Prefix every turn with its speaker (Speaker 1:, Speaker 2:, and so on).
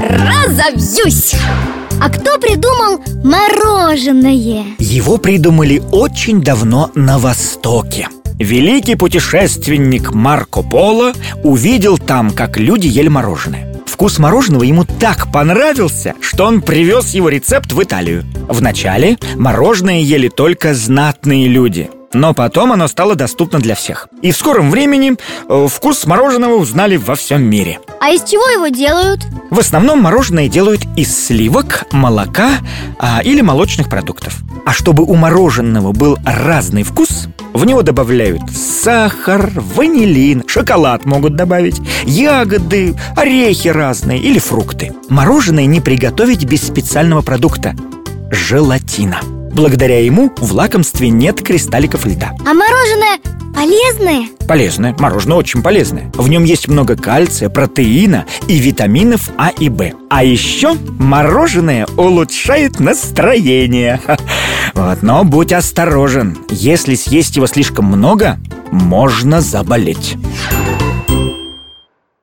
Speaker 1: разобьюсь. А кто придумал мороженое?
Speaker 2: Его придумали очень давно на Востоке. Великий путешественник Марко Поло увидел там, как люди ели мороженое. Вкус мороженого ему так понравился, что он привез его рецепт в Италию. Вначале мороженое ели только знатные люди но потом оно стало доступно для всех. И в скором времени э, вкус мороженого узнали во всем мире.
Speaker 1: А из чего его делают?
Speaker 2: В основном мороженое делают из сливок, молока а, или молочных продуктов. А чтобы у мороженого был разный вкус, в него добавляют сахар, ванилин, шоколад могут добавить, ягоды, орехи разные или фрукты. Мороженое не приготовить без специального продукта – желатина. Благодаря ему в лакомстве нет кристалликов льда.
Speaker 1: А мороженое полезное?
Speaker 2: Полезное, мороженое очень полезное. В нем есть много кальция, протеина и витаминов А и Б. А еще мороженое улучшает настроение. Вот, Но будь осторожен. Если съесть его слишком много, можно заболеть